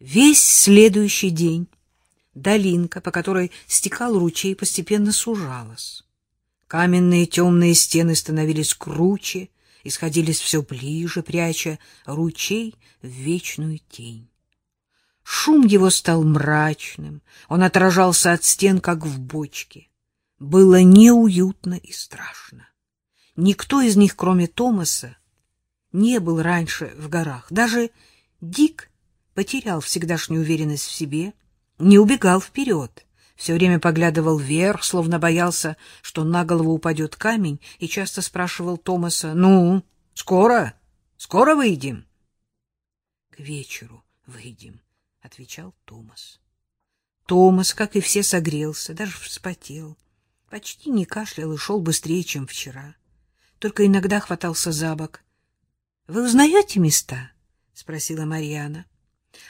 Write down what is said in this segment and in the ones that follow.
Весь следующий день долинка, по которой стекал ручей, постепенно сужалась. Каменные темные стены становились круче и сходились все ближе, пряча ручей в вечную тень. Шум его стал мрачным, он отражался от стен, как в бочке. Было неуютно и страшно. Никто из них, кроме Томаса, не был раньше в горах. Даже Дик потерял всегдашнюю уверенность в себе, не убегал вперед, все время поглядывал вверх, словно боялся, что на голову упадет камень, и часто спрашивал Томаса, «Ну, скоро? Скоро выйдем?» «К вечеру выйдем», — отвечал Томас. Томас, как и все, согрелся, даже вспотел. Почти не кашлял и шел быстрее, чем вчера. Только иногда хватался за бок. — Вы узнаете места? — спросила Марьяна.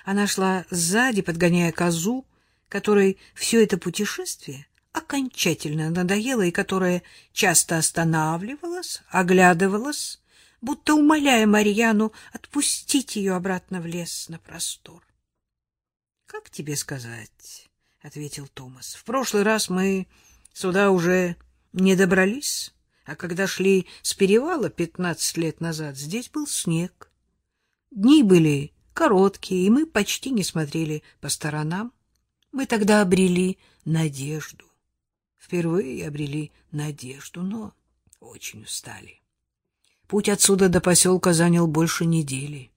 Она шла сзади, подгоняя козу, которой все это путешествие окончательно надоело и которая часто останавливалась, оглядывалась, будто умоляя Марьяну отпустить ее обратно в лес на простор. — Как тебе сказать? — ответил Томас. — В прошлый раз мы Сюда уже не добрались, а когда шли с перевала пятнадцать лет назад, здесь был снег. Дни были короткие, и мы почти не смотрели по сторонам. Мы тогда обрели надежду. Впервые обрели надежду, но очень устали. Путь отсюда до поселка занял больше недели.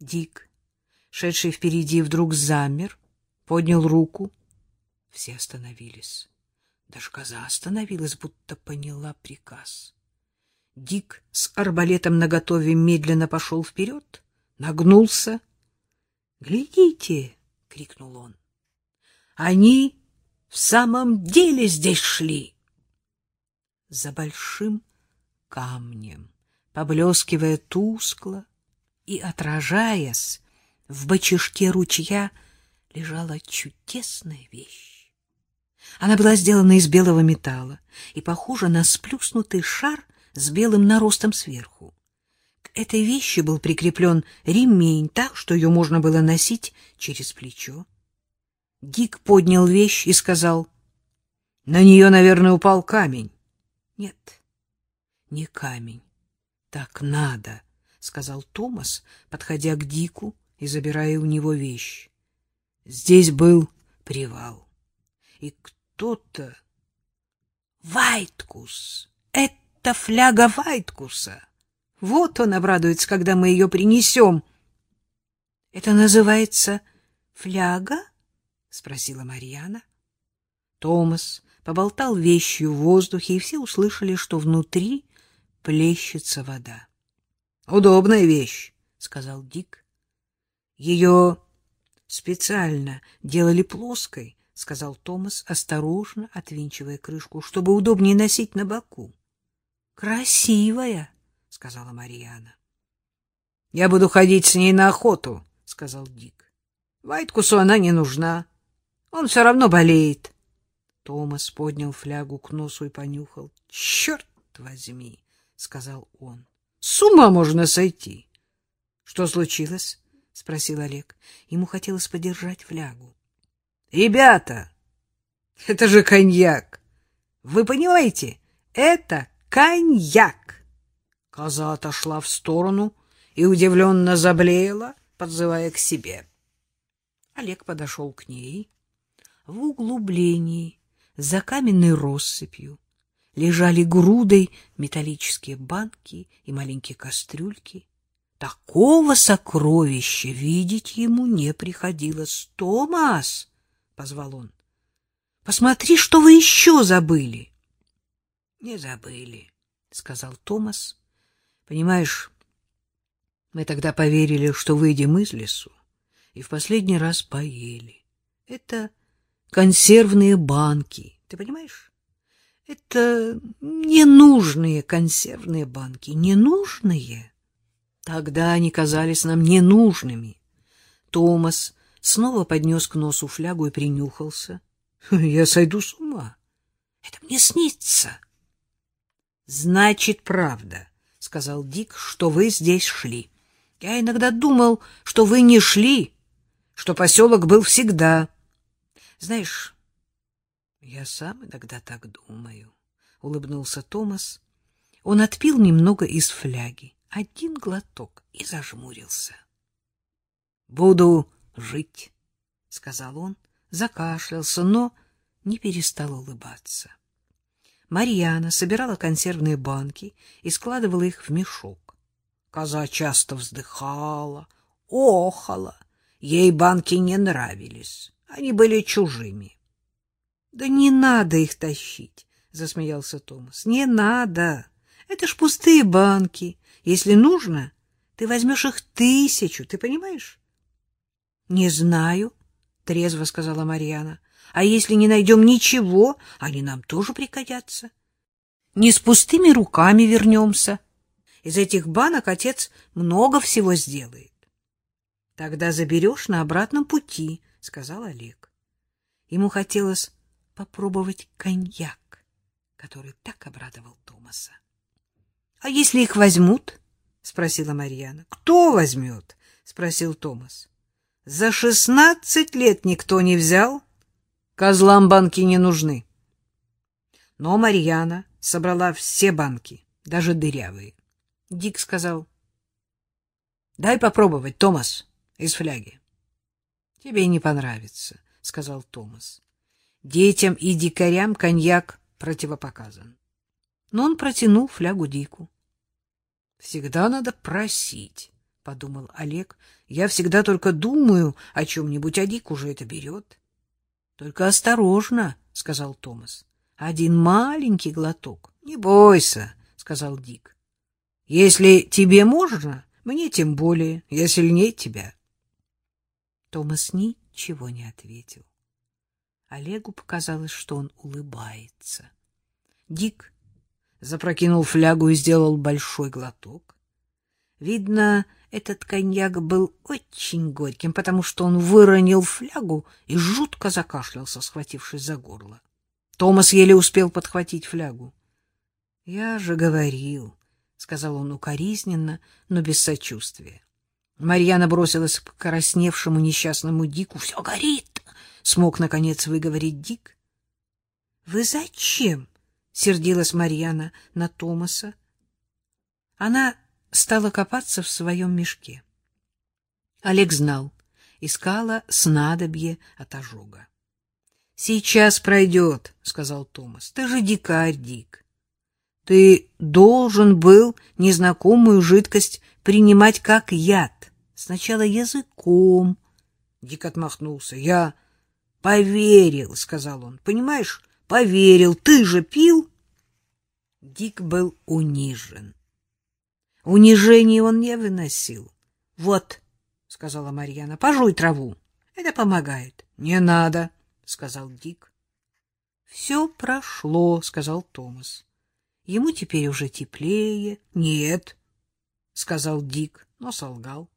Дик, шедший впереди, вдруг замер, поднял руку. Все остановились. Даже коза остановилась, будто поняла приказ. Дик с арбалетом наготове медленно пошел вперед, нагнулся. — Глядите! — крикнул он. — Они в самом деле здесь шли! За большим камнем, поблескивая тускло и отражаясь в бочишке ручья, лежала чудесная вещь. Она была сделана из белого металла и похожа на сплюснутый шар с белым наростом сверху. Этой вещи был прикреплен ремень так, что ее можно было носить через плечо. Дик поднял вещь и сказал, — На нее, наверное, упал камень. — Нет, не камень. Так надо, — сказал Томас, подходя к Дику и забирая у него вещь. Здесь был привал и кто-то... Вайткус! Это фляга Вайткуса! Вот он обрадуется, когда мы ее принесем. — Это называется фляга? — спросила Марьяна. Томас поболтал вещью в воздухе, и все услышали, что внутри плещется вода. — Удобная вещь, — сказал Дик. Ее специально делали плоской, — сказал Томас, осторожно отвинчивая крышку, — чтобы удобнее носить на боку. — Красивая, — сказала Марьяна. — Я буду ходить с ней на охоту, — сказал Дик. — Вайткусу она не нужна. Он все равно болеет. Томас поднял флягу к носу и понюхал. — Черт возьми, — сказал он. — С ума можно сойти. — Что случилось? — спросил Олег. Ему хотелось подержать флягу. Ребята, это же коньяк. Вы понимаете? Это коньяк. Коза отошла в сторону и удивленно заблеяла, подзывая к себе. Олег подошел к ней. В углублении, за каменной россыпью, лежали грудой металлические банки и маленькие кастрюльки. Такого сокровища видеть ему не приходилось. Томас! — позвал он. — Посмотри, что вы еще забыли. — Не забыли, — сказал Томас. — Понимаешь, мы тогда поверили, что выйдем из лесу, и в последний раз поели. Это консервные банки, ты понимаешь? Это ненужные консервные банки, ненужные. Тогда они казались нам ненужными. Томас снова поднес к носу флягу и принюхался. — Я сойду с ума. Это мне снится. — Значит, правда, — сказал Дик, — что вы здесь шли. Я иногда думал, что вы не шли, что поселок был всегда. Знаешь, я сам иногда так думаю, — улыбнулся Томас. Он отпил немного из фляги, один глоток, и зажмурился. — Буду жить, — сказал он, закашлялся, но не перестал улыбаться. Марьяна собирала консервные банки и складывала их в мешок. Коза часто вздыхала, охала. Ей банки не нравились, они были чужими. — Да не надо их тащить, — засмеялся Томас. — Не надо. Это ж пустые банки. Если нужно, ты возьмешь их тысячу, ты понимаешь? — Не знаю, — трезво сказала Марьяна. — А если не найдем ничего, они нам тоже пригодятся. Не с пустыми руками вернемся. Из этих банок отец много всего сделает. — Тогда заберешь на обратном пути, — сказал Олег. Ему хотелось попробовать коньяк, который так обрадовал Томаса. — А если их возьмут? — спросила Марьяна. — Кто возьмет? — спросил Томас. — За шестнадцать лет никто не взял. Козлам банки не нужны. Но Марьяна собрала все банки, даже дырявые. Дик сказал, — Дай попробовать, Томас, из фляги. — Тебе не понравится, — сказал Томас. Детям и дикарям коньяк противопоказан. Но он протянул флягу Дику. — Всегда надо просить, — подумал Олег. — Я всегда только думаю о чем-нибудь, а Дик уже это берет. — Только осторожно, — сказал Томас. — Один маленький глоток. — Не бойся, — сказал Дик. — Если тебе можно, мне тем более. Я сильнее тебя. Томас ничего не ответил. Олегу показалось, что он улыбается. Дик запрокинул флягу и сделал большой глоток. Видно, этот коньяк был очень горьким, потому что он выронил флягу и жутко закашлялся, схватившись за горло. Томас еле успел подхватить флягу. — Я же говорил, — сказал он укоризненно, но без сочувствия. Марьяна бросилась к красневшему несчастному Дику. — Все горит! смог наконец выговорить Дик. Вы зачем? сердилась Марьяна на Томаса. Она стала копаться в своем мешке. Олег знал, искала снадобье от ожога. Сейчас пройдет, сказал Томас. Ты же дикарь, Дик. Ты должен был незнакомую жидкость принимать как яд. Сначала языком. Дик отмахнулся. Я Поверил, сказал он. Понимаешь, поверил. Ты же пил? Дик был унижен. Унижение он не выносил. Вот, сказала Марьяна, пожуй траву. Это помогает. Не надо, сказал Дик. Все прошло, сказал Томас. Ему теперь уже теплее. Нет, сказал Дик, но солгал.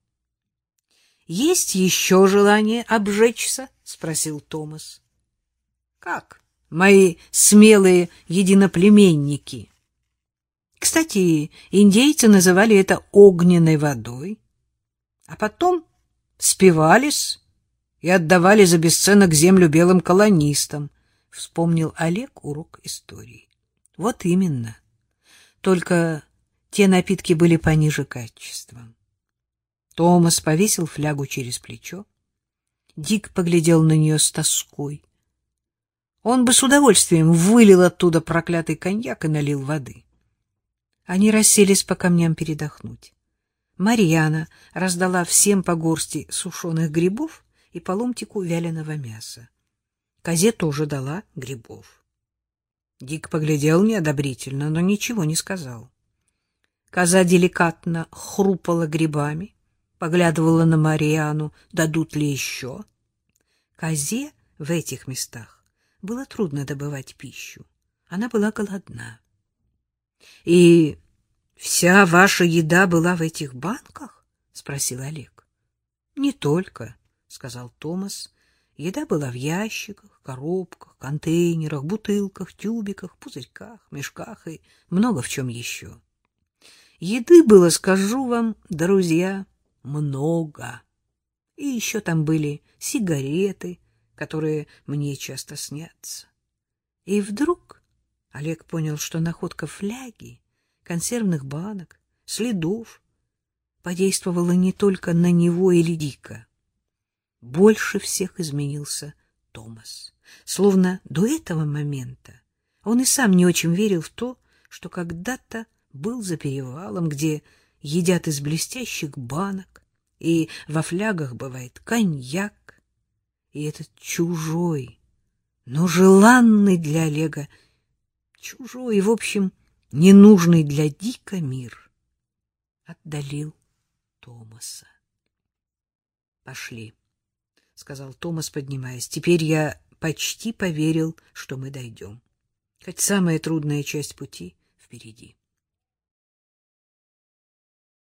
Есть еще желание обжечься? спросил Томас. Как? Мои смелые единоплеменники. Кстати, индейцы называли это огненной водой, а потом спивались и отдавали за бесценок землю белым колонистам. Вспомнил Олег урок истории. Вот именно. Только те напитки были пониже качеством. Томас повесил флягу через плечо. Дик поглядел на нее с тоской. Он бы с удовольствием вылил оттуда проклятый коньяк и налил воды. Они расселись по камням передохнуть. Марьяна раздала всем по горсти сушеных грибов и по ломтику вяленого мяса. Козе тоже дала грибов. Дик поглядел неодобрительно, но ничего не сказал. Коза деликатно хрупала грибами, поглядывала на Мариану, дадут ли еще. Козе в этих местах было трудно добывать пищу. Она была голодна. — И вся ваша еда была в этих банках? — спросил Олег. — Не только, — сказал Томас. Еда была в ящиках, коробках, контейнерах, бутылках, тюбиках, пузырьках, мешках и много в чем еще. Еды было, скажу вам, друзья, много. И еще там были сигареты, которые мне часто снятся. И вдруг Олег понял, что находка фляги, консервных банок, следов подействовала не только на него или Дика. Больше всех изменился Томас. Словно до этого момента он и сам не очень верил в то, что когда-то был за перевалом, где едят из блестящих банок, и во флягах бывает коньяк, и этот чужой, но желанный для Олега, чужой и, в общем, ненужный для Дика мир, отдалил Томаса. — Пошли, — сказал Томас, поднимаясь. — Теперь я почти поверил, что мы дойдем. Хоть самая трудная часть пути впереди.